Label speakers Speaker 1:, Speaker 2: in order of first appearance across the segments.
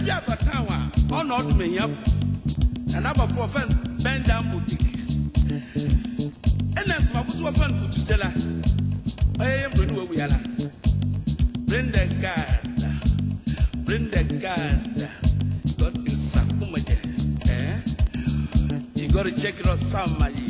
Speaker 1: boutique bring the god bring the god you gotta eh? check it out sam mayi.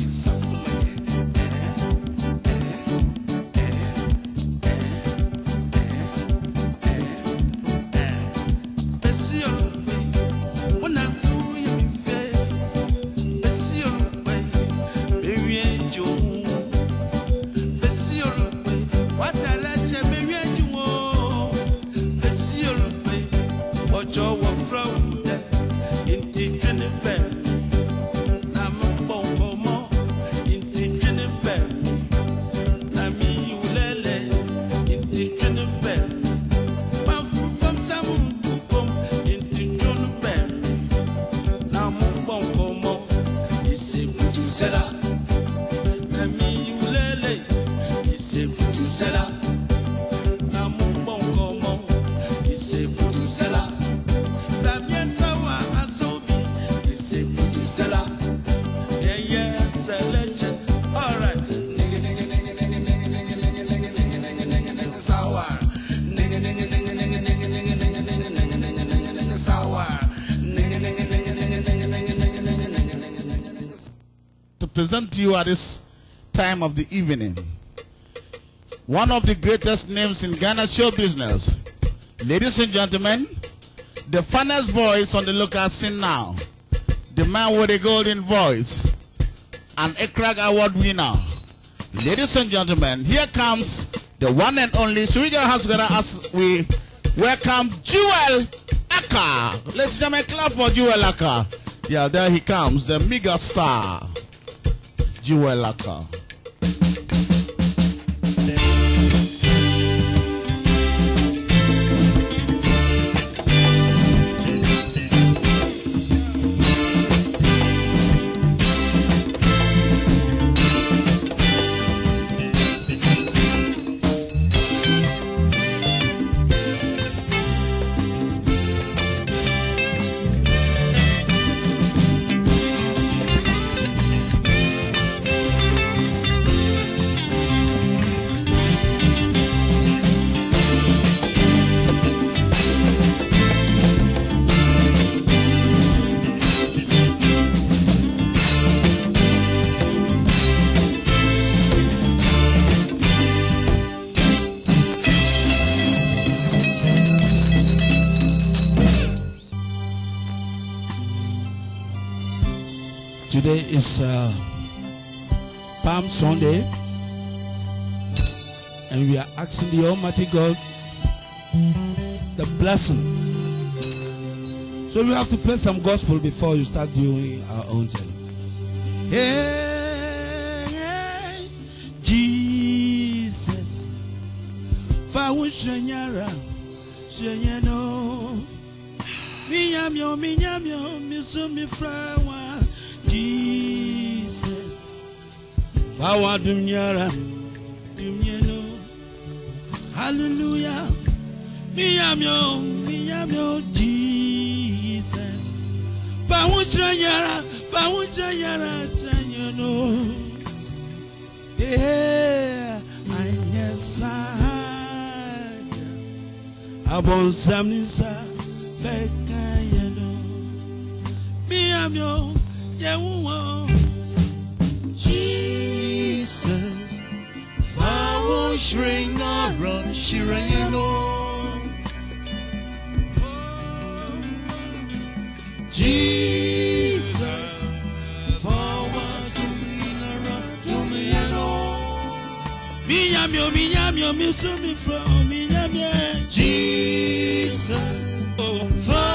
Speaker 2: present to you at this time of the evening. One of the greatest names in Ghana show business. Ladies and gentlemen, the finest voice on the local scene now. The man with the golden voice. An Ekrag Award winner. Ladies and gentlemen, here comes the one and only. Should we get hands together as we welcome Jewel Aka. Ladies and gentlemen, clap for Jewel Aka. Yeah, there he comes, the mega star. Jewel Laka.
Speaker 1: Sunday. And we are asking the Almighty God the blessing. So we have to play some gospel before you start doing our own thing. Hey, hey, Jesus. Fawu shenyara, shenyeno. Minyamyo, minyamyo, misumi frawa. Jesus. Power Dumyara Dumyeno Hallelujah Me am yo Me am yo Jesus Fawun Tranyara Fawun Tranyara Tranyeno Yeah I yes I Abon Samnisa Bekayeno Me am yo
Speaker 3: Ebo Shringa Run Shirangelo Jesus
Speaker 1: Forward to me To me alone Minyamio Minyamio Mi to me from Minyamio Jesus Forward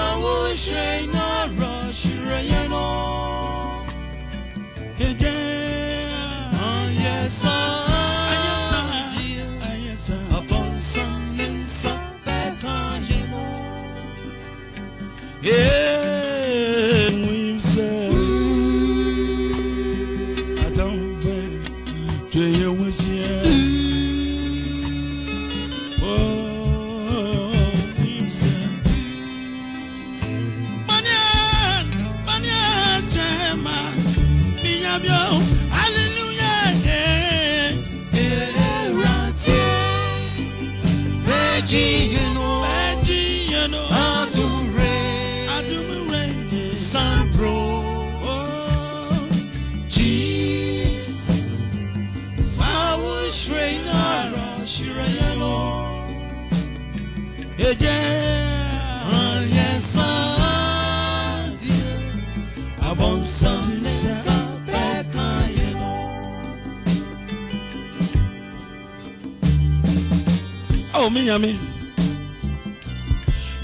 Speaker 1: nyame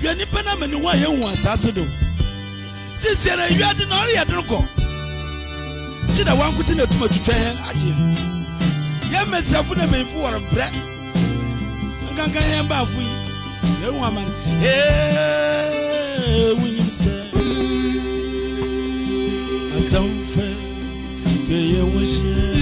Speaker 1: yɛ nipa na ma ne ho a yɛhu asase do siesie na ewia de na ɔreyɛ de no kɔ kyi na wankote na atuma twitwa yɛn agye yɛn mmesiafo na mmanyinfo wɔre brɛ nkanka yɛn baafo yi yɛhu ama no ee wunyim sɛ atamfɛ twɛ yɛ wɔ hyɛ.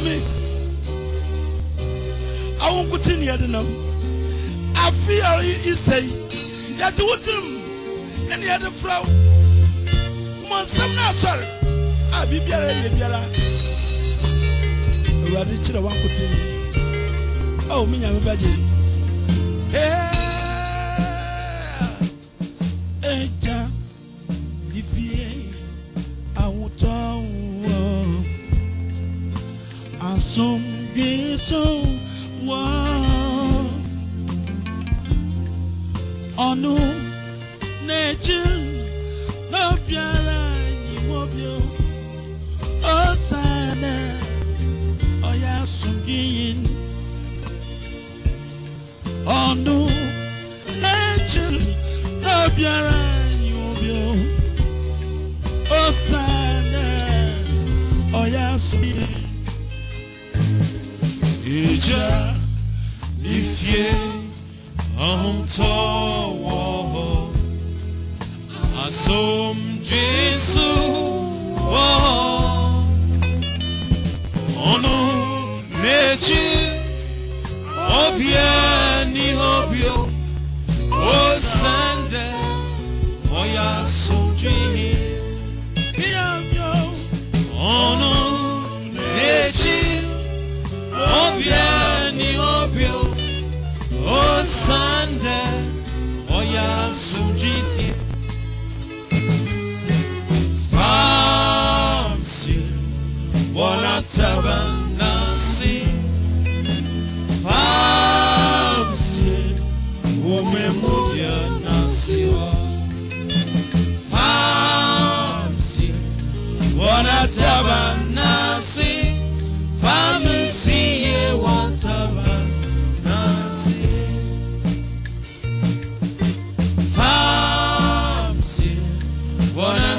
Speaker 1: nyame awo nkuti ne yɛde nam afe a isɛi yɛde wo tirim ɛne yɛde frɛ wo ma nsɛm no asɔre a biribiara yɛ biara awurade kyerɛ woankote ao me nyame bɛgye ee somgeso wa ọnụ na-eji n'obi ara anyị nwobi ọya sụgiyin ọnụ na-eji n'obi Isha ifye amtowo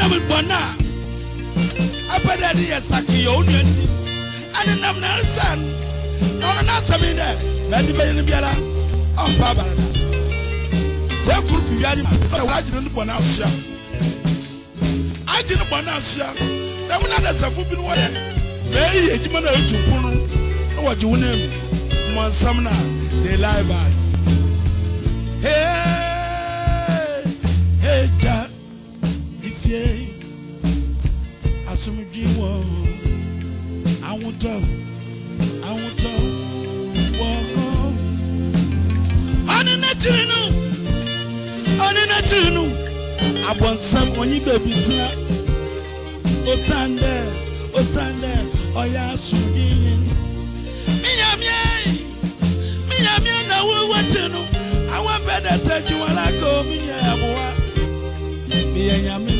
Speaker 1: nam bɔne ah, a apɛ dɛ de yɛ sakeyɛ wo nua nti ɛne nam na na ɔno no asɛm yi dɛ baabi bɛyɛ no biara ɔmpa abare da sɛ kuru fi wiade wɔagyene no bɔne asoa agye no bɔne asoa na wona adasafo bi no wɔyɛ bɛɛyi adwuma no ɛtu po no na wɔgye wo no mmɔnsɛm no a they lie bad hey. tie asomdwe wɔ ahotɔ ahotɔ wɔ kɔ ɔne n'akyiri no ɔne n'akyiri no abɔnsam ɔnye baabi tena osan dɛ osan dɛ ɔyɛ asomdwe yɛn miyamie miyamie na wo wɔkyiri no awɔ bɛ dɛ sɛ dwuma la ka omi nyɛ ɛboa miyɛ nyame.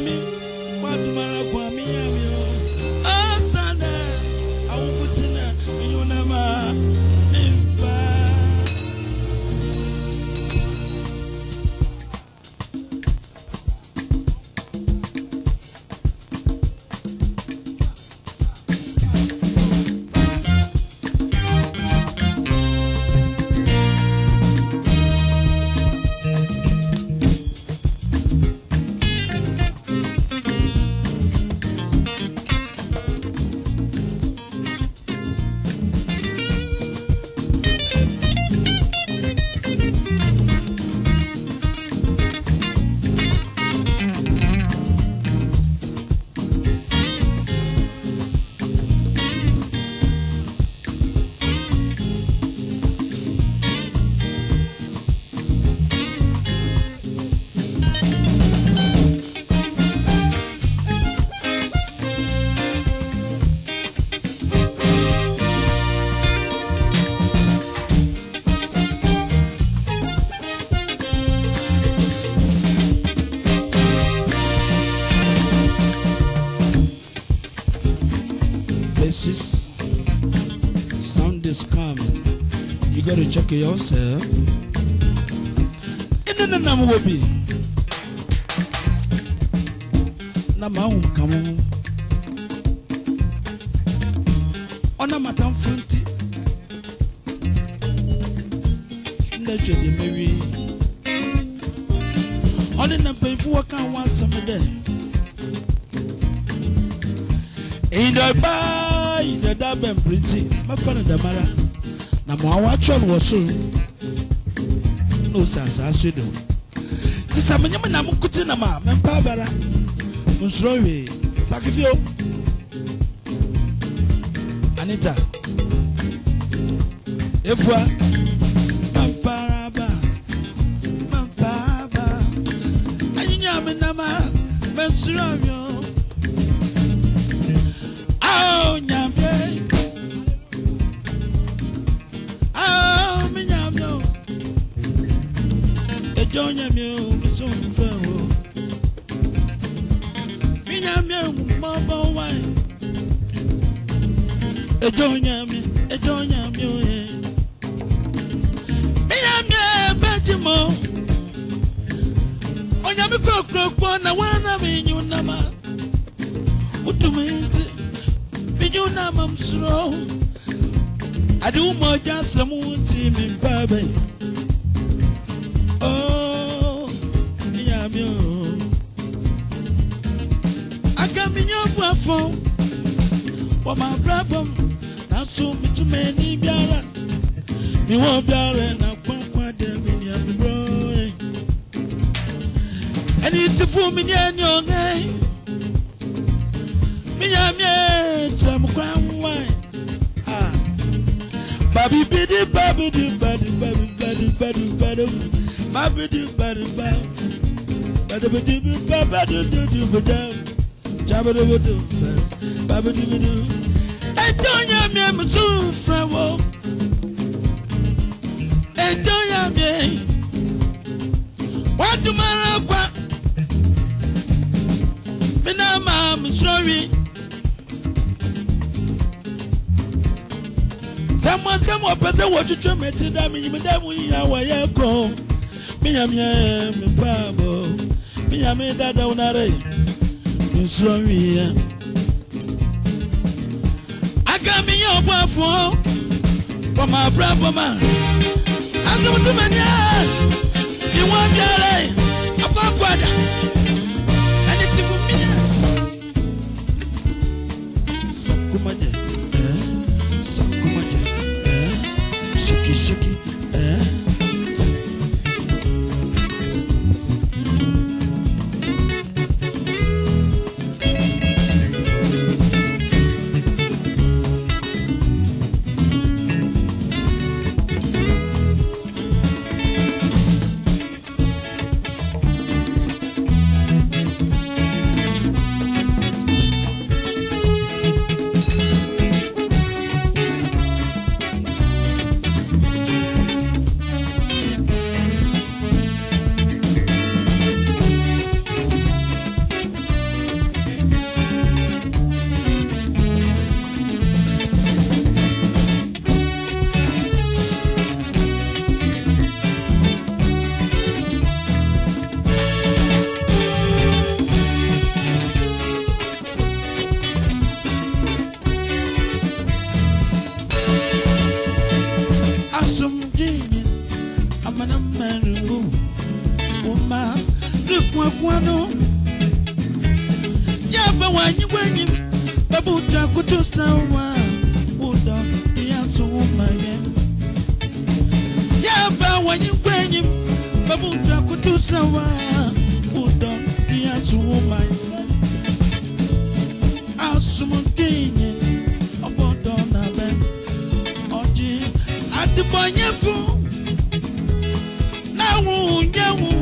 Speaker 1: mí check yourself. Ina na nam wo bi. Na ma ahụ nka mụ. Ọ na mata mfu ntị. Nne je dị mmeri. Ọ dị na mpanyinfu nwoke ahụ asem dị. Ịdọba ịdọda bẹ mpịrịntị, mmefa na damara na mo awa atwere wɔ soro na osi asaase do te sɛ menye me nam kuti nam a mempa abɛra nsoro wee sakifio anita efua mamparaba mamparaba anyinya me nam a know me I'm sorry. sẹ́mu sẹ́mu ọ̀pẹ̀sẹ̀ wò tuntun mẹ́tì dá mi yìí dá mi yìnyín àwọ̀yẹ kọ́ míyàmí ẹ̀ mi pa àbọ̀ míyàmí dáadáa wọn rẹ̀ mi sọ̀rọ̀ yẹ. aka mi yẹ ọ̀pọ̀ àfọ̀ bọ̀mọ̀ àbúrò bọ̀mọ̀ àtúntò mẹ́ni ẹ̀ ìwọ̀n bí ara ẹ̀ àpá àkọ́dà. 烟雾。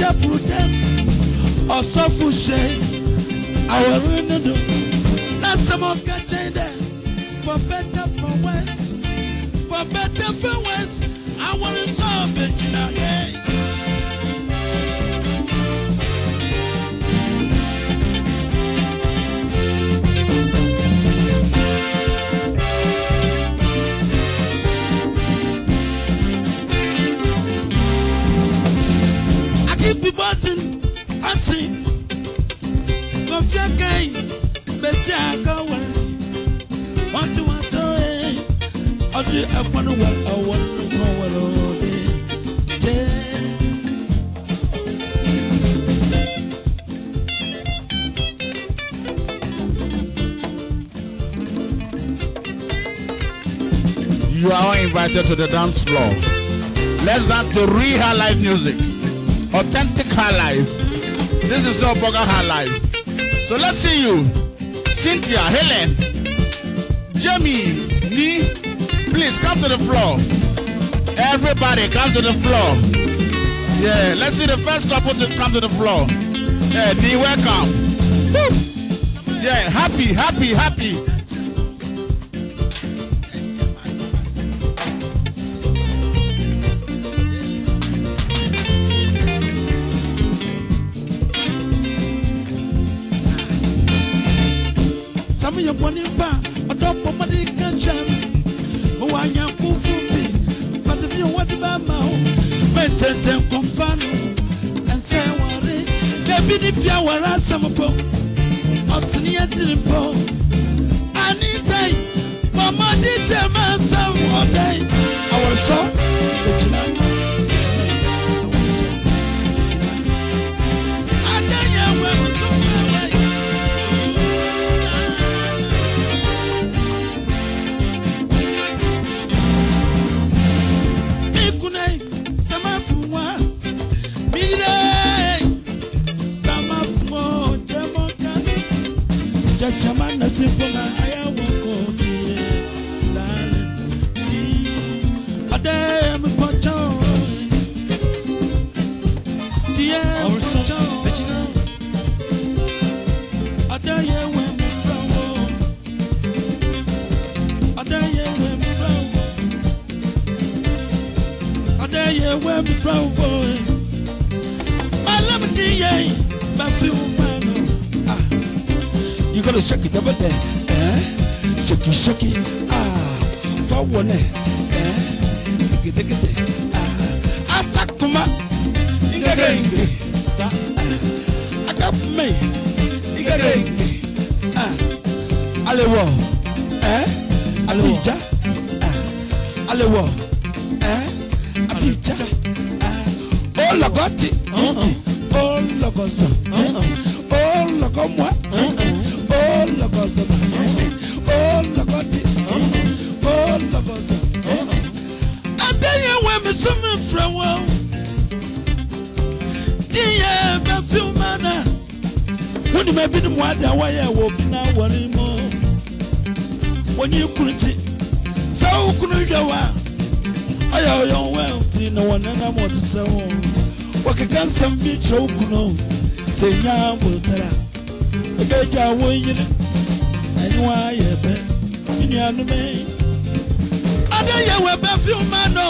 Speaker 1: dapụdam ọsọfụ she awere nunu na for better for worse for better for worse awere sọ ọbụ
Speaker 2: to the dance floor. Let's dance to real high life music, authentic high life. This is your bugger high life. So let's see you, Cynthia, Helen, Jamie, me. Please come to the floor. Everybody, come to the floor. Yeah, let's see the first couple to come to the floor. Yeah, be welcome. Woo. Yeah, happy, happy, happy.
Speaker 1: me your one in bar, a dog for money can jam. Oh, I am cool for me, but if you want to buy my home, men tell them confirm and say, What it? Maybe if you are at some of them, ndụm ebi na mmadụ awaghị awa obi na-awara ime onye ikwuru nti sị ụkwụrụ hwewa ọya ọya onwe dị na wanana m ọsịsa hụ wakeka nsọm bi kyerɛ ụkwụrụ sị nya bụtara ebe eji awọ na anyịwa ayọ ebe nnuanum ada yɛ wɔ ɛbɛ fiw ma nɔ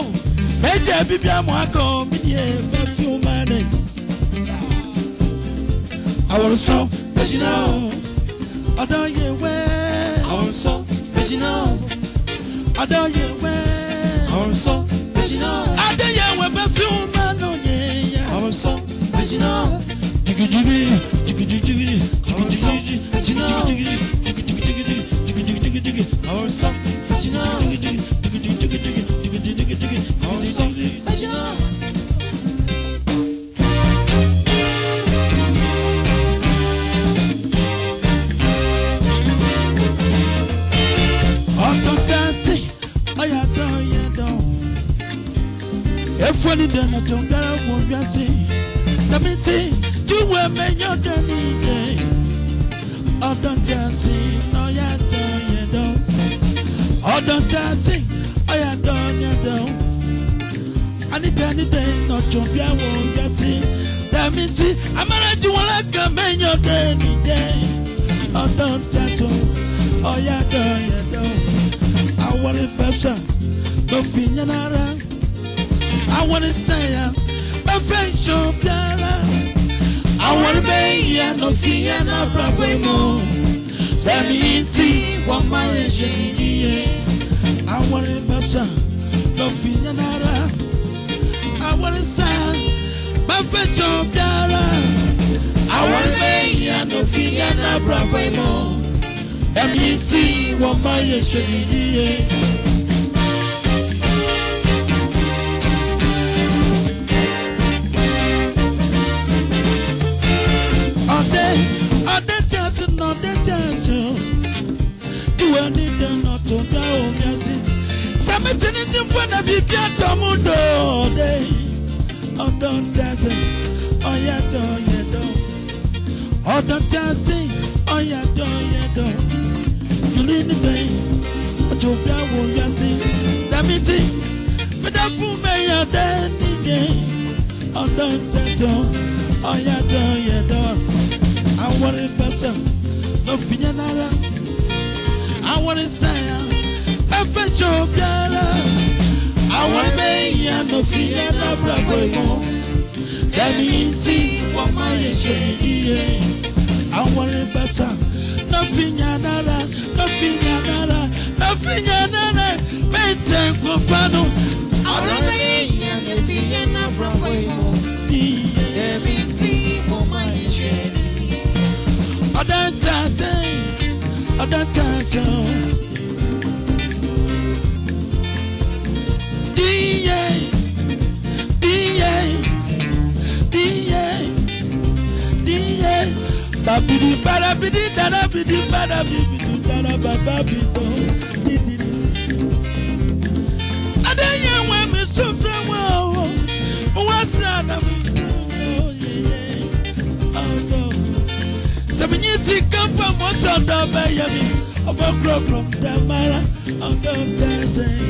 Speaker 1: mɛgya bibi amɔ akɔ mi yɛ ɛbɛ fiw ma nɛ awɔrisɔn. bẹ́sìnà o. ọ̀dọ́ yẹ wẹ́. àwọn ń sọ bẹ́sìnà o. ọ̀dọ́ yẹ wẹ́. àwọn ń sọ bẹ́sìnà o. adéyẹwò bẹ fi ń bá lò yẹ yẹ. àwọn sọ bẹ́sìnà o. jìgìjìgì jìgìjìgì jìgìjìgì jìgìjìgì jìgìjìgì jìgìjìgì àwọn sọ bẹ́sìnà o. jìgìjìgì jìgìjìgì jìgìjìgì jìgìjìgì àwọn sọ bẹ́sìnà o. fɔli dana jɔn gara wo wiase damite juwe me nyɔ dani de ɔdɔn ti a se n'ɔya dɔ yɛ dɔ ɔdɔn ti a se ɔya dɔ yɛ dɔ anitɛ anitɛ nɔjɔn bia wo wiase damite amara juwala kan me nyɔ dani de ɔdɔn ti a to ɔya dɔ yɛ dɔ awɔri pɛsɛ lɔfi nyanara. I wanna say I'm a French piano. I wanna be a no fear na problem mo. Let me see what my engineer. I wanna be a no fear na uh. I wanna say my French uh, piano. I wanna be a no fear na problem mo. Let me see what my engineer. ọdọọdọ mú dòde ọdọ tẹsí ọyàtọ yẹtọ ọdọ tẹsí ọyàtọ yẹtọ yìí nígbẹ ọjọ bí àwọn ọyà sí tẹmí tí mẹta fún mẹyà dẹ nìyẹ ọdọ tẹsí ọyàtọ yẹtọ àwọn ìbẹsẹ lọ fìyẹn náírà àwọn ìsẹyà ẹfẹ jọ bí ara àwọn ẹgbẹ́yìn fi òfin yẹn lábàgbọ́ ìmọ̀ tẹ̀mí tí wọ́n máa yẹ ṣe iye àwọn ẹgbẹ́ta lọ́fìyàn dára lọ́fìyàn dára lọ́fìyàn dára bẹ́ẹ̀ tẹ̀ kó fanu. àwọn ẹgbẹ́yìn àmì òfin yẹn lábàgbọ́ ìmọ̀ tẹ̀mí tí wọ́n máa yẹ ṣe iye. ọ̀dọ́ ń ọ̀dọ́ ń ta babidi barabidi darabidi barabidi darabababito dididi. adéyẹ wọn mi sọfẹ wọn ọwọ wọn sì àdàmú yẹyẹ ọdọ. sẹmìnyí ti kẹ́ńpà mọ́tò ọ̀dọ́ ọbẹ̀ yẹmi ọbẹ̀ kúrọ̀kúrọ̀ dàmára ọdọ̀ tẹ̀tẹ̀.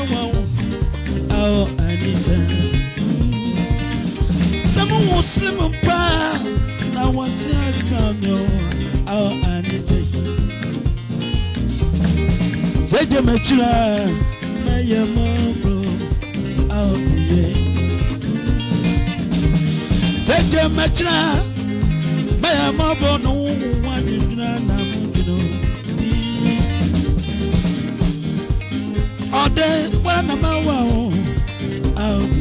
Speaker 1: muslim paa na wɔse aka me a ane tɛ sɛ gye m'akyira na yɛ mɔbrɔ a ɔyɛ sɛ gye m'akyira na yɛ mɔbrɔ no wo wa nwedwena na modwene ɔdɛ woanama wa wo a ɔyɛ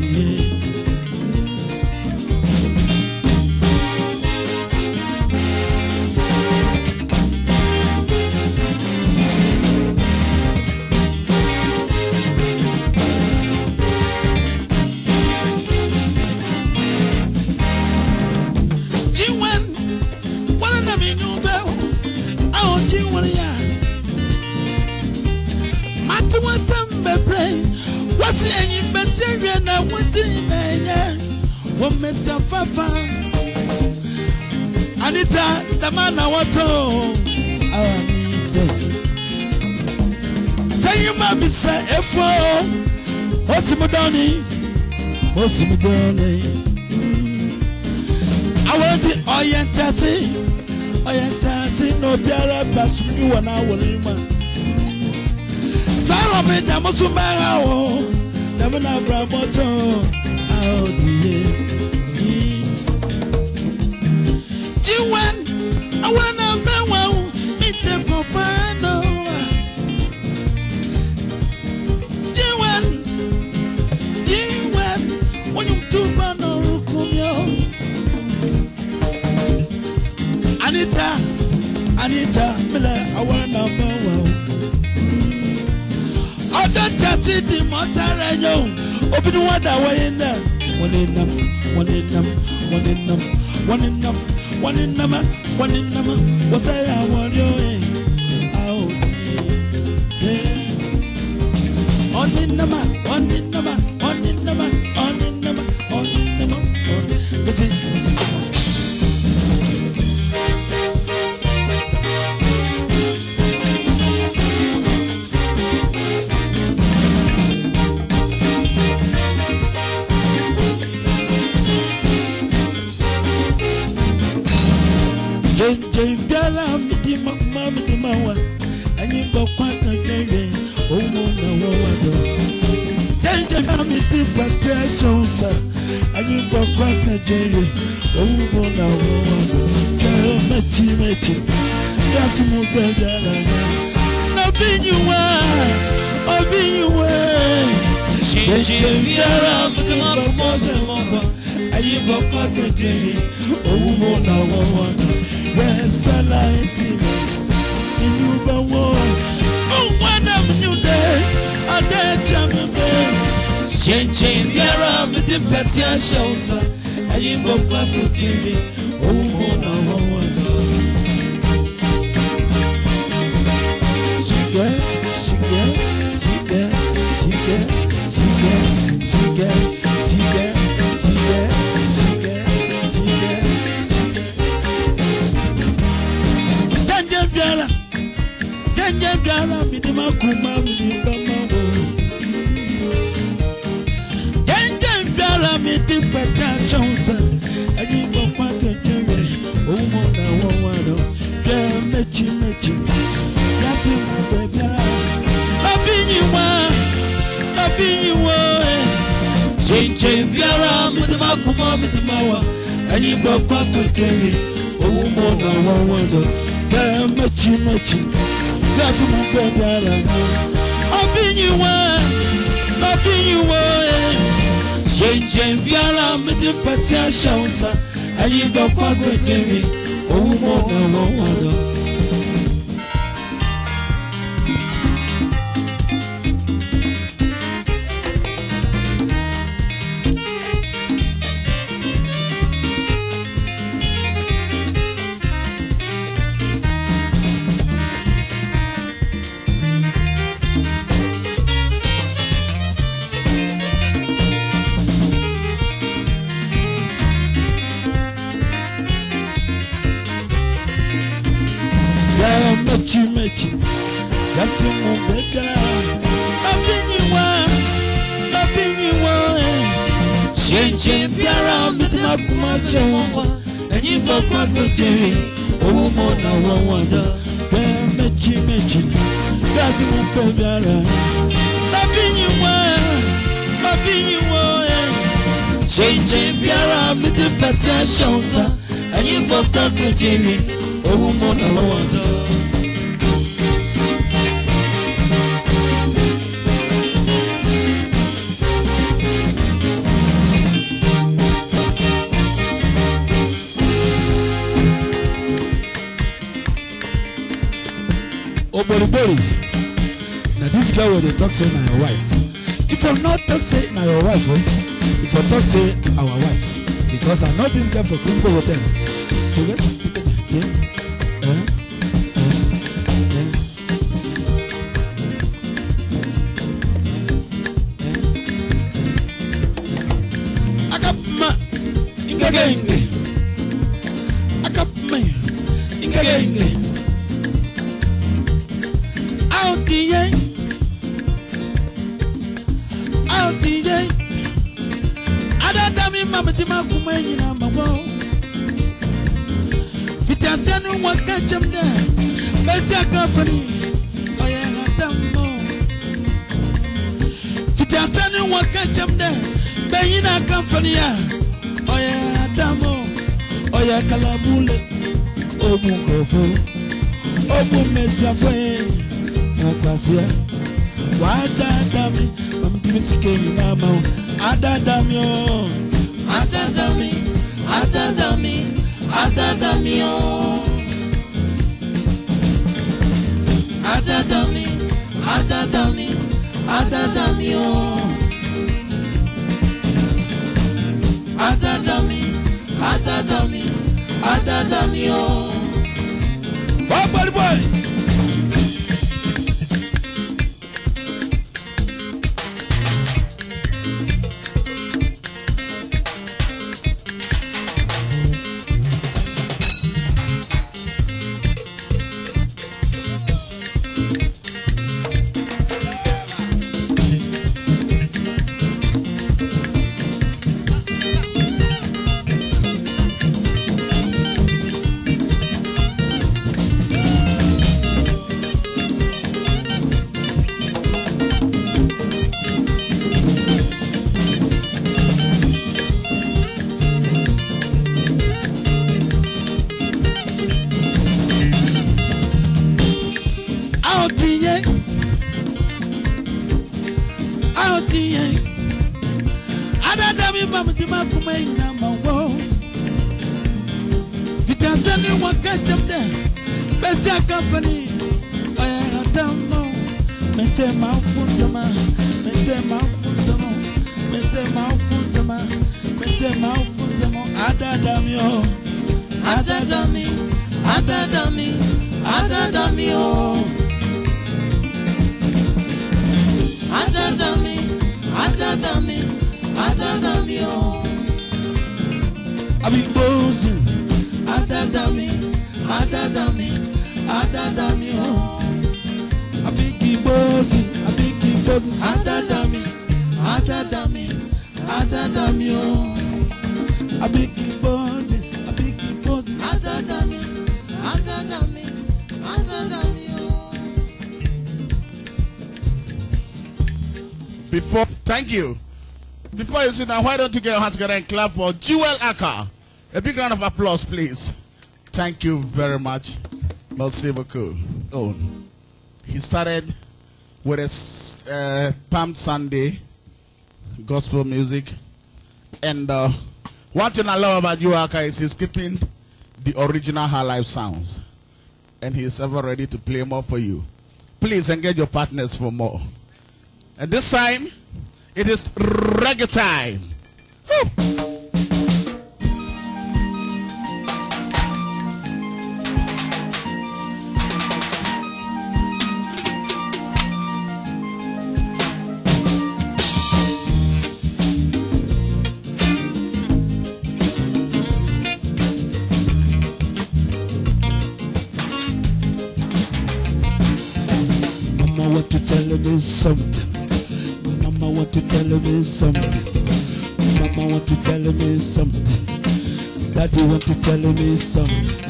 Speaker 1: sì mú dání mo sì mú dání. àwọn di ọyẹ ntẹ́sí ọyẹ ntẹ́sí na obiara bá sùnmí wọ̀ náà wọ̀ nínú ma. sáárọ̀ mi dàmú sùn bẹ́ẹ̀ rà wọ̀ dàmú náà bàbá mọ́tò àwọn òdìyẹ. City motor ma ọtara enyo obi ni wọn da wọnyi nẹ wọn ni nam wọn ni nam wọn ni nam wọn ni nam wọn ni nam wọn ni nam I your shows, and you go to to me. nipatia shausa ayibakwa gwetemi owumoga wonwodo dákun má ṣe wọn wá ẹ̀yìn bàbá gbèjèrè owó mọ̀ làwọn wọn yá bẹ́ẹ̀ méjì méjì ni bí a ti mú pẹ́ bí ara. Lábí yín wọ́ ẹ̀ lábí yín wọ́ ẹ̀. Ṣé bí ara mi ti bẹ̀ ṣe ń sá ẹ̀yìn bàbá gbèjèrè owó mọ̀ làwọn wọn yá. worry na dis girl wey dey talk say na your wife if you no talk say na your wife o oh, if I talk say our wife because i know this girl for christmas hotel To get ɔka kyɛm dɛ bɛnyin a ka mfani a ɔyɛ adamo ɔyɛ kalabule ɔmu nkurɔfo ɔmu mmesiafo yi nkwaseɛ wadaada mi mampimi sika nyinaa ma wo adaada mi o adaada dami, adaada mi adaada mi o
Speaker 3: adaada mi adaada o. àdàdà mi àdàdà mi àdàdà mi o. wọ́n pẹ̀lú bọ́ọ̀lù.
Speaker 2: Before, thank you. Before you sit down, why don't you get your hands together and clap for Jewel Aka? A big round of applause, please. Thank you very much. Mel Silver Oh, he started with a uh, Palm Sunday gospel music. And uh, one thing I love about Yuaka is he's keeping the original High Life sounds. And he's ever ready to play more for you. Please engage your partners for more. And this time, it is reggae time. Woo!
Speaker 1: do want to tell me something.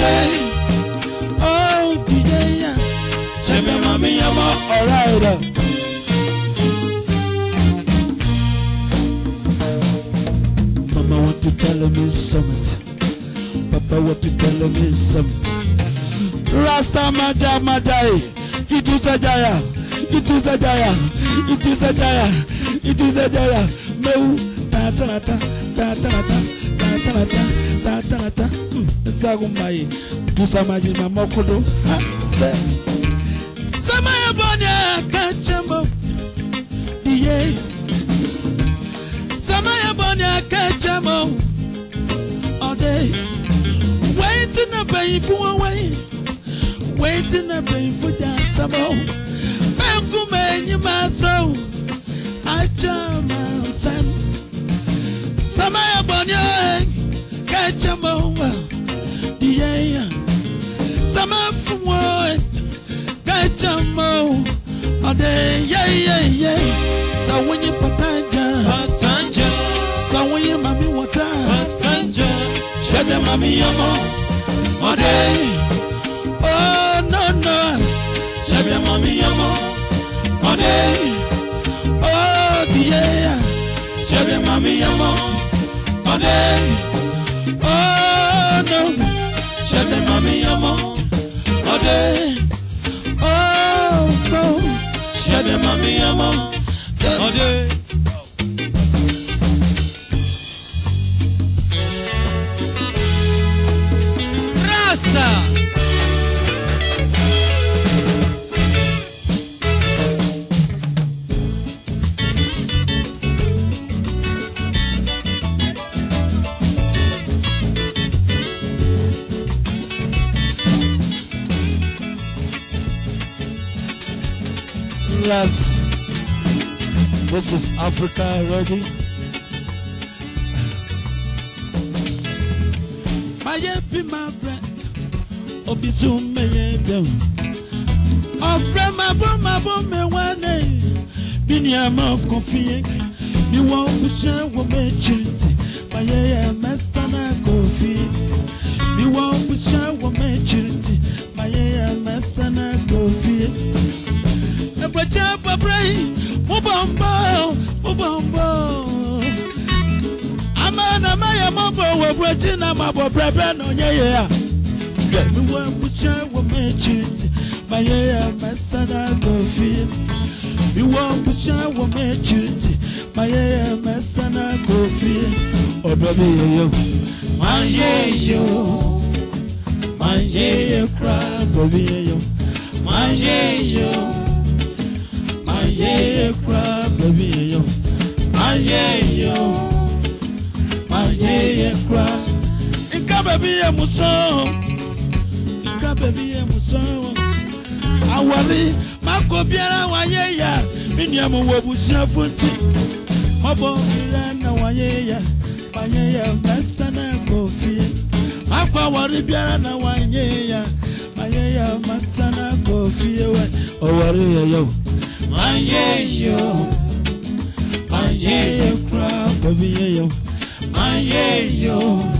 Speaker 1: today. Oh, today. Shebe mami yama oraira. Mama want to tell me something. Papa want to tell me something. Rasta maja majai. Itu sajaya. Itu sajaya. Itu sajaya. Itu sajaya. Meu. Ta ta ta ta ta ta ta ta ta ta ta ta ta kagumayi tusamaji na mokudu ha se sama ya bonya kachembo diye sama ya bonya kachembo ode waiting na pay for away waiting na pay for that samo bengu menyi maso achama sam sama ya well everyone. Gajamo. Ade, yeah, yeah, yeah. Sawanye patanja. Patanja. Sawanye mami waka. Patanja. Shade mami yamo. day, Oh, no, no. Shade mami yamo. day, Oh, yeah. Shade mami yamo. day,
Speaker 3: Oh, no ọdẹ ọ̀ọ́ ṣẹ́dẹ̀ mami àmọ́ ọdẹ.
Speaker 1: class. This is Africa ready. My happy my friend, obi Mayedem. Ọ̀pẹ máa bọ́ máa bọ́ mẹ́wàá náà. Bí ni a máa kún fi yẹn? Ni wọ́n kú ṣẹ́ wọ́n méjì tì. nti na ma bɔ brɛbrɛ na ɔnyɛ yɛ a dɛmi wɔ mbukyɛ wɔ m'akyi nti ma yɛ yɛ mɛsa na dɔ fie mi wɔ mbukyɛ wɔ m'akyi nti ma yɛ yɛ mɛsa na dɔ fie ɔdɔ mi yɛ yɛ wu ma yɛ yɛ o ma yɛ yɛ kura dɔ mi yɛ yɛ o ma yɛ yɛ o ma yɛ yɛ kura dɔ mi yɛ yɛ o ma yɛ yɛ o ma yɛ yɛ kura baby yɛ muso nka baby yɛ muso awari mako biara wayɛ ya mi nua mu wɔ busua funti mɔbɔ biara na wayɛ ya wayɛ ya mɛta na kɔ fie mako awari biara na wayɛ ya wayɛ ya mɛta na kɔ fie wɛ ɔwari yɛ yɛ o wayɛ yɛ o wayɛ yɛ kura baby yɛ yɛ o wayɛ yɛ o.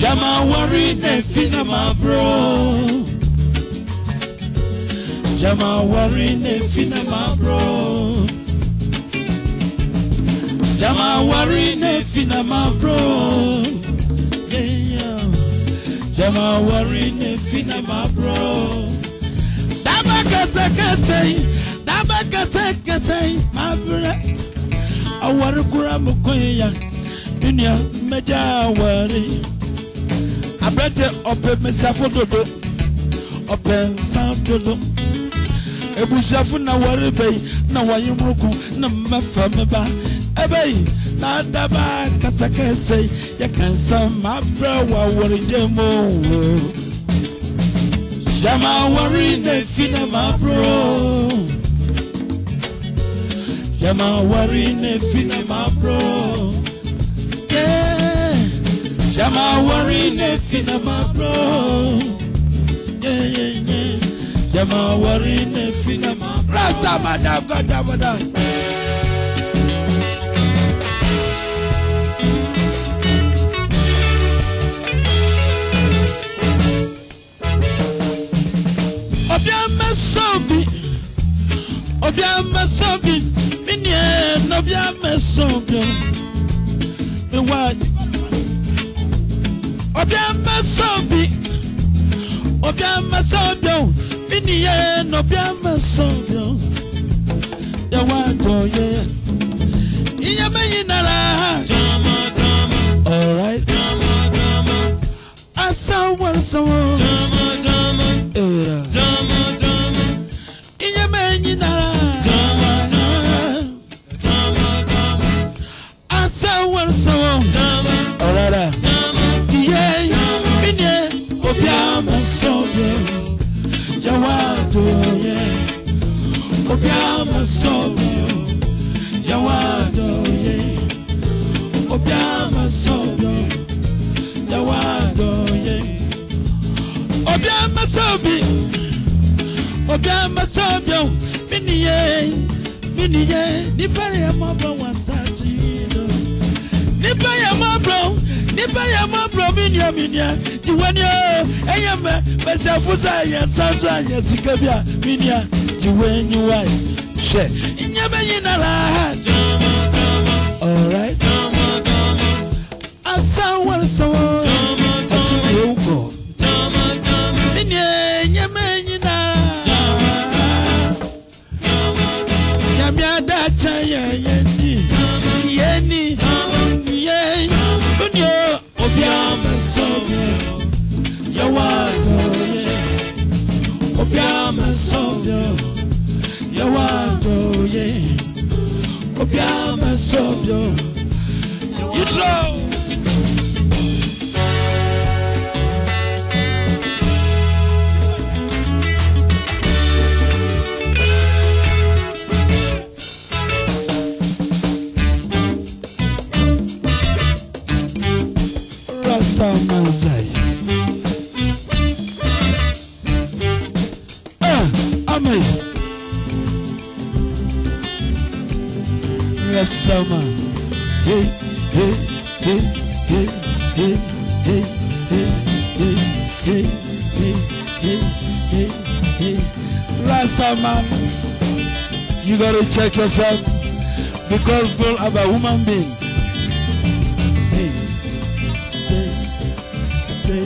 Speaker 1: Jama worry ne fina ma bro. Jama worry ne fina ma bro. Jama worry ne fina ma bro. Yeah. Jama worry ne fina ma bro. Daba kese kese, daba kese kese, ma bro. Awari kura mukoya, dunia meja awari aberante ɔpɛmɛsiafo dodo ɔpɛnsan dodo ebusuafo na wɔre bɛyi na wɔnye muruku na mmɛfa mɛba ɛbɛyi na daba kasakasa yɛ kansa ma brɛ wɔ awɔre gyɛn mu. Jama worry ne fina ma bro. Jama worry ne fina ma bro. Yeah. Shama worry nefi na ma bro. Yeah, yeah, yeah. Shama worry nefi na ma bro. Rasta madam gada madam. Obiama sobi, obiama sobi, minye, eh, obiama sobi, me wa. Obiama sobi, obiama ọbẹ̀ mẹ́sà obi o mi nìyẹn nà ọbẹ̀ mẹ́sà nara. jama jama. all right. jama jama. asawo asawo. jama jama. era. jama jama. ìyẹn mẹ́yìn nara. Obiama sobie, yawadu ye. Obiama sobie, yawadu ye. Obiama sobie, yawadu ye. Obiama sobie, Obiama sobie, miniye, miniye. Nipa ya mabro wansasi ino. Nipa ya mabro, nipa ya mabro minia minia. jiwani o enye mme mmechi afuso anya alright sobio. You draw. check yourself because you are a human being. Hey, say, say,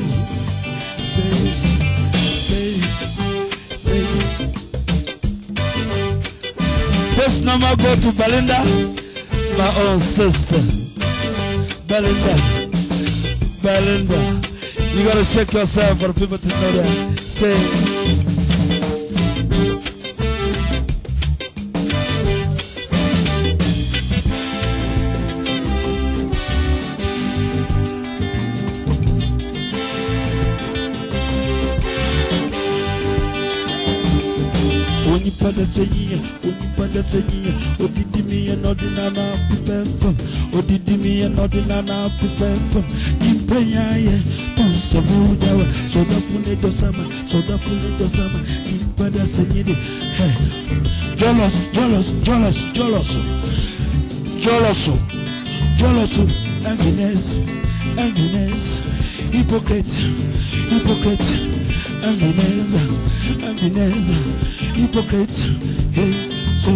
Speaker 1: say, say, say. This number go to Belinda, my own sister. Belinda, Belinda. You gotta check yourself for people to know that. Say. onipa dɛsɛ yiyan onipa dɛsɛ yiyan odidi miyan n'ɔdi nana pupɛ fam odidi miyan n'ɔdi nana pupɛ fam nipa yaayɛ tɔnsɛbɛ wudawa sɔdafun ne dɔsama sɔdafun ne dɔsama nipa dɛsɛ yiyan hɛ jɔlɔs jɔlɔs jɔlɔs jɔlɔs jɔlɔs jɔlɔs enviness enviness hypocrite hypocrite enviness enviness. hypocrite. Hey, say,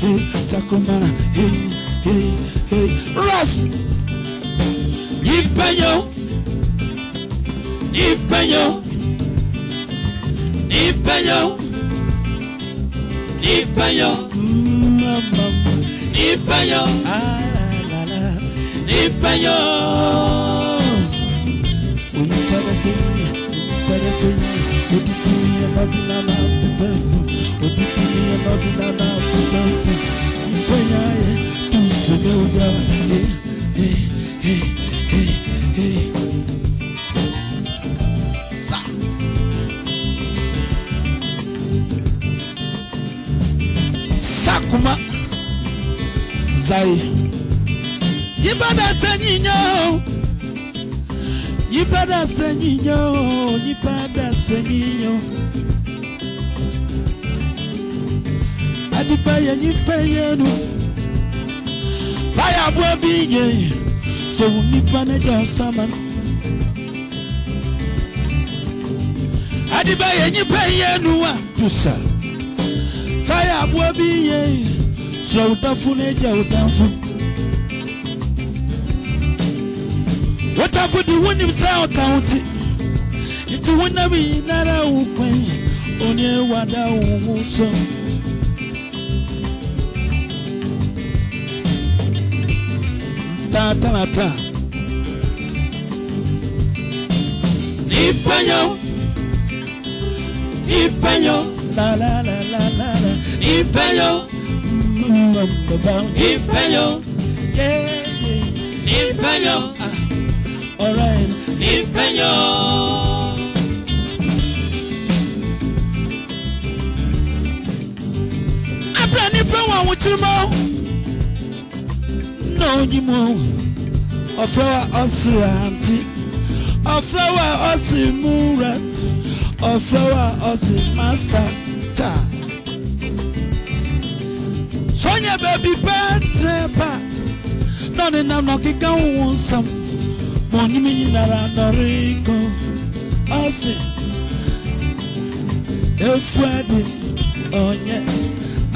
Speaker 1: hey, Sakumana, hey, hey, hey, Ras! ni Nipanyo Nipanyo Ipanyo! ni Ah, la, la. Ipanyo! ni odidi ni ọlọ́dún dáná fún jọ́sì ìpẹ́yà ayẹ tó ń sakuma zai yípadà sẹ́yìn yẹn o yípadà sẹ́yìn yẹn o yípadà kupɛyɛ nyimpa yɛ no faya aboa bi nye sɛ wo nipa no agya ɔsama no ade bɛyɛ nyimpa yɛ no a tusa, sa faya aboa bi nye kyerɛ wo dafo no agya wo damfo wo dafo de wonim sɛ ɔka ho te nti wonam nyinara wo kwan onye wada wo ho sɛ tatarata nipanyo nipanyo la la la la la la nipanyo mm-hmm. nipanyo yeah yeah nipanyo ah alright nipanyo. Abúlé ní bírò wọn àwọn tí n'onyim ɔfrɛ wa ɔsi ante ɔfrɛ wa ɔsi murat ɔfrɛ wa ɔsi master cha sɔnyɛ baabi pɛɛtɛrɛ pa na ɔne nam na ɔkeka wo nsɛm ma ɔnim nyinara nɔreko ɔsi efuade ɔnyɛ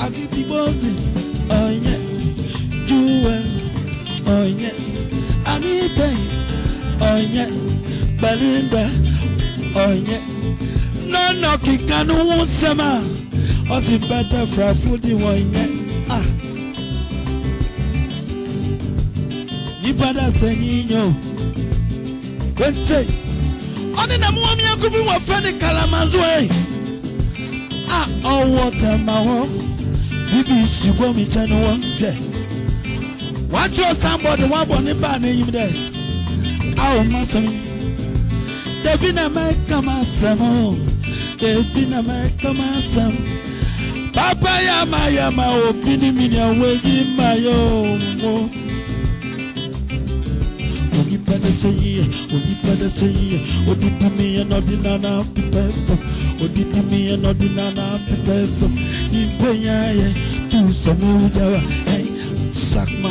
Speaker 1: akibibozi. onye aniteghị onye gbalịmgbe onye nọnọ kika n'ụwụ nsema ọ si bata frafu dị onye a nípadà ah. sẹ́yìn yàn wẹ́tẹ̀ ọ ní nà mú wọn yẹn kú bí wọ́n fẹ́ ní kalamazoo ẹ̀ a ah, ọwọ́ tẹ̀ máa wọ́ bíbí ìsìnkú mi tẹ́ ni wọ́n fẹ́ ka kyerɛ somebody woabɔ ne baa n'anim dɛ awo ma so me dabi na mɛka ma asɛm o dabi na mɛka ma asɛm papa yama yama obi ne mi nea wɔyi ma yɛ ɔmo onipa da so yie onipa da so yie odidi miyɛ n'ɔdi nana pepɛ fam odidi miyɛ n'ɔdi nana pepɛ fam nipa yɛ ayɛ tu sɔmi ewu jawa ɛ sakma.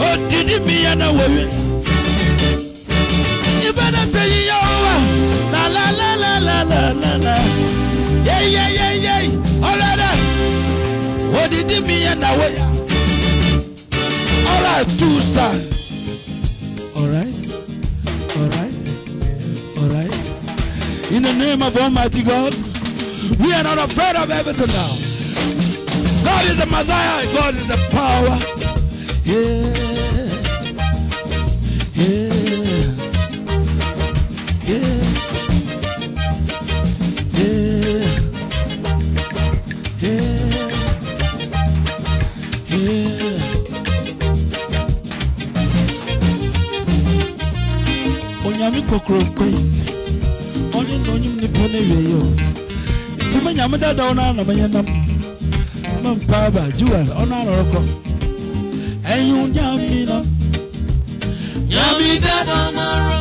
Speaker 1: odidi miya na wewe ibada te yiya la la la la la la la Alright, alright, alright. In the name of Almighty God, we are not afraid of everything now. God is the Messiah. God is the power. Yeah. onyame kokorokoi ɔne na ɔnyim nipa no awiei o nti manyame dada ɔno ana manyɛ nam mampaa ba juwal ɔno ana ɔrɔkɔ ɛyɛ onyame nam Yọ̀mí dẹ́dọ̀nà rẹ̀.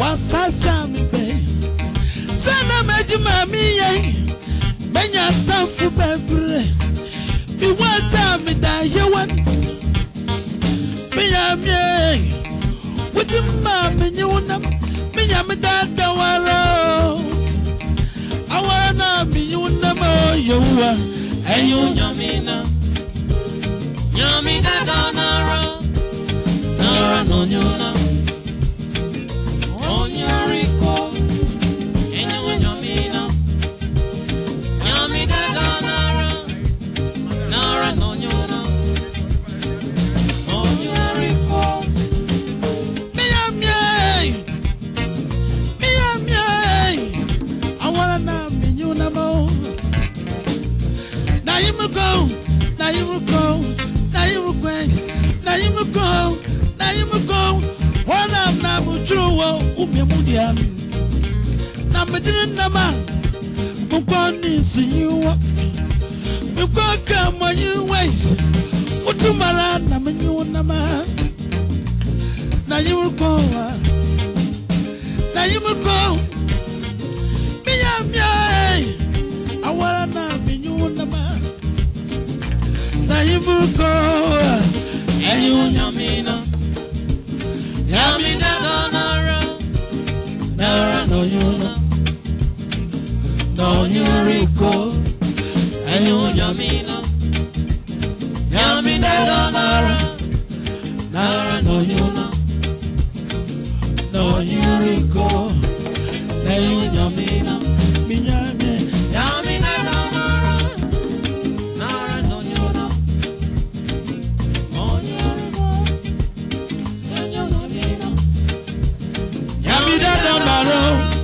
Speaker 1: wasasa mi bɛ sani mɛjuma mi yɛ mɛnya tanfu bɛbrɛ mi mi da yewa mi ya mie wuti ma mi mi ya mi awa na mi nyiwu nam o yewa ɛyiwu na nyɔmi ka dɔn nɔrɔ go come ka manyiwa isa utumara na manyiwa nama na go. know.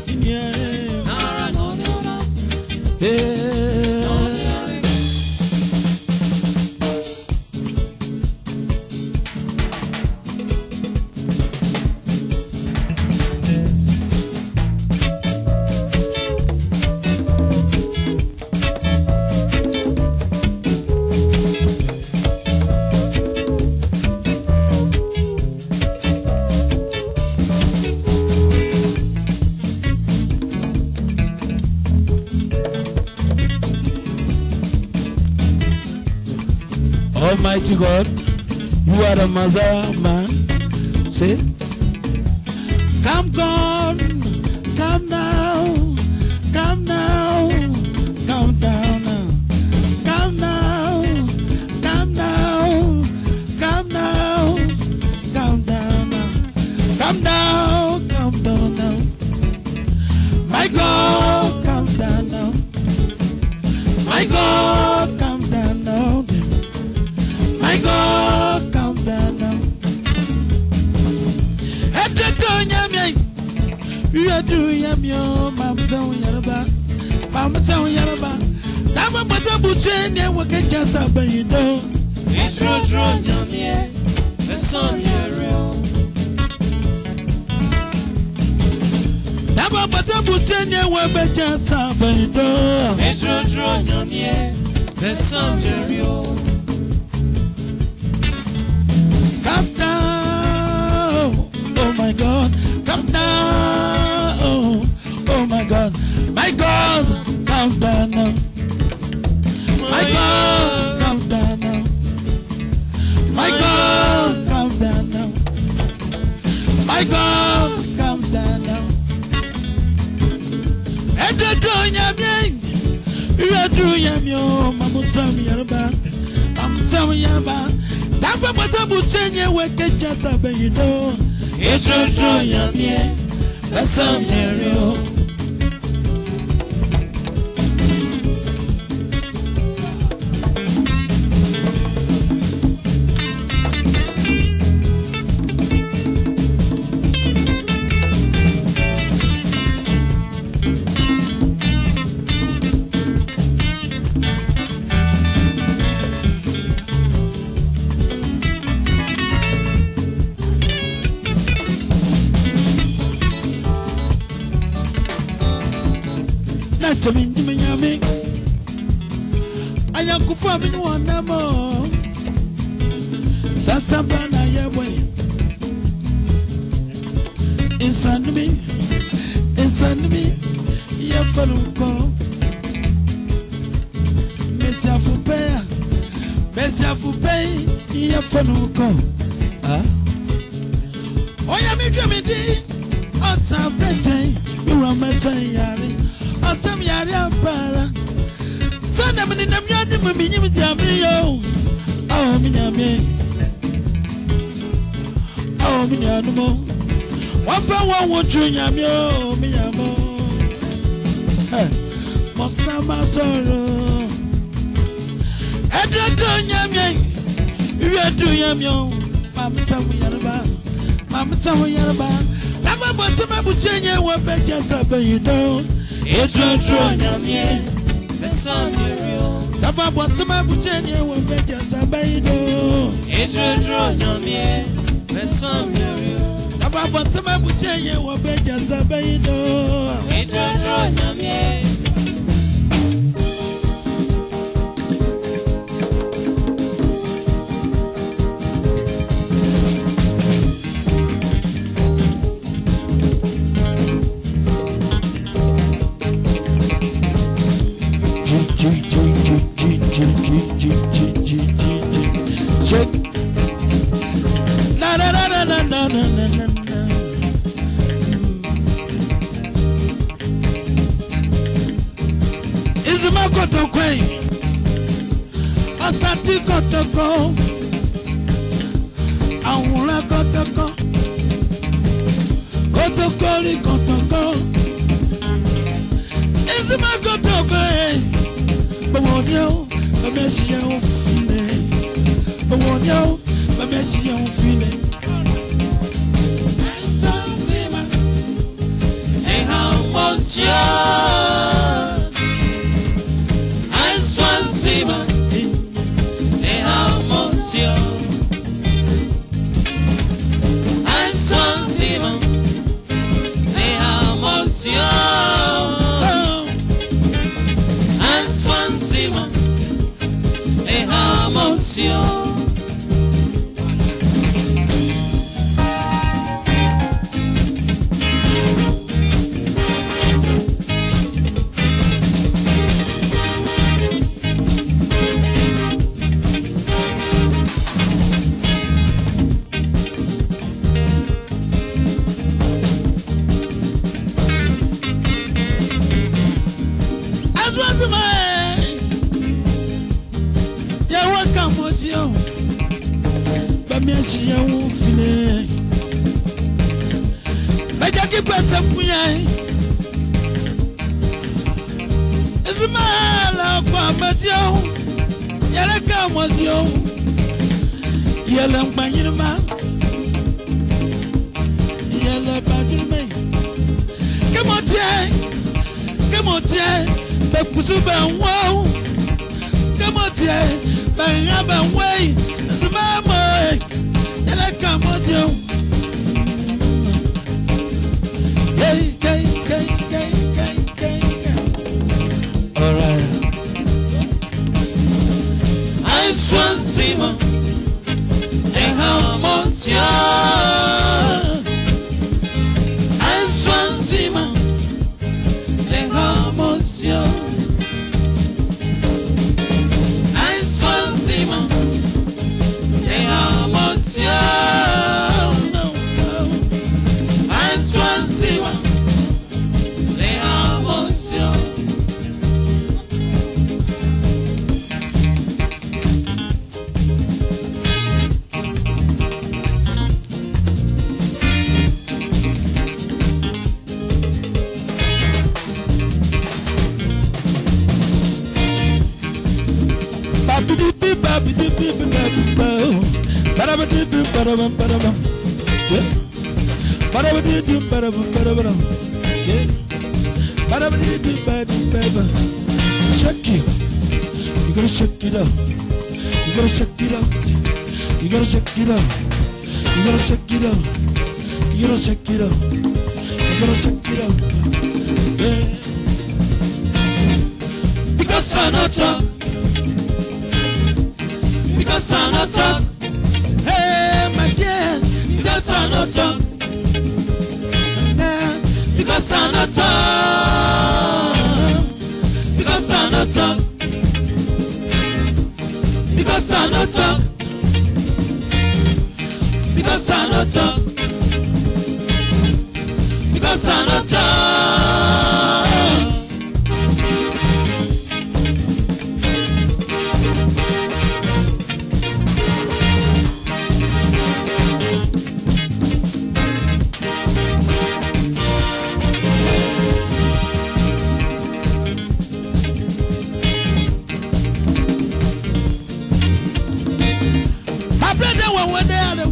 Speaker 1: God. You are a mother man. See? nyaba takpe kpɔsɛ butse nye weke jasa be yi do. tro nyamie, besa miere lift up and you down. Edron drone am here. Mesam yerio. Dafa bwatama bujenye wa beja sabayido. Edron drone am here. Mesam yerio. Dafa bwatama bujenye wa beja sabayido. Edron drone am here. kotokoli kotoko ezima kotoko e Bawanyao, Mamechia Fine. Bawanyao, Mamechia Fine. Yeah.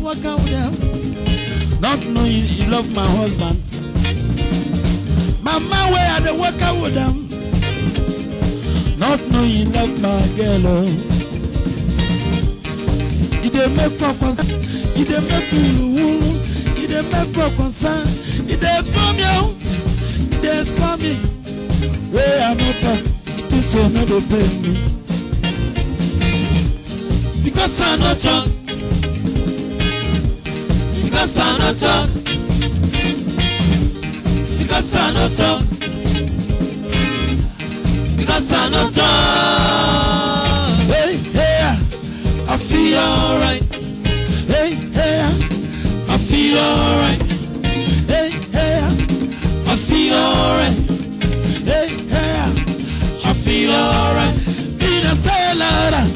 Speaker 1: walk out with them, not knowing you love my husband. Mama, where I don't walk out with them, not knowing you love my girl. Oh. You dey make me concern, you dey make me wound, oh. you dey make me concern, you dey spam me out, you dey spam me. Where I'm not, it is another baby. Because I'm not young. Because I no talk. Because I no talk. Because I no talk. Hey, hey, I feel alright. Hey, hey, I feel alright. Hey, hey, I feel alright. Hey, hey, I feel alright. Be the sailor.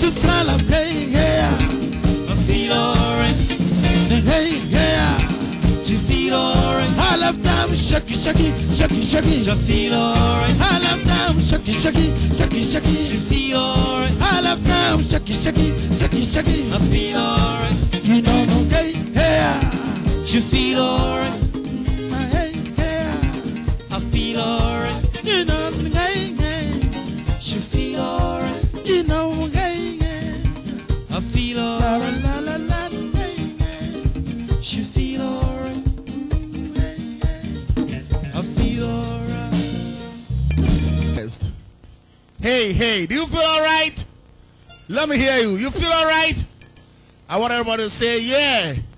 Speaker 1: to celebrate. Hey, yeah, I feel alright. Hey, yeah, feel alright. I time shaky, shaky, feel alright. I feel alright. I I feel alright. You know, yeah, you feel alright.
Speaker 2: Let me hear you. You feel all right? I want everybody to say, yeah.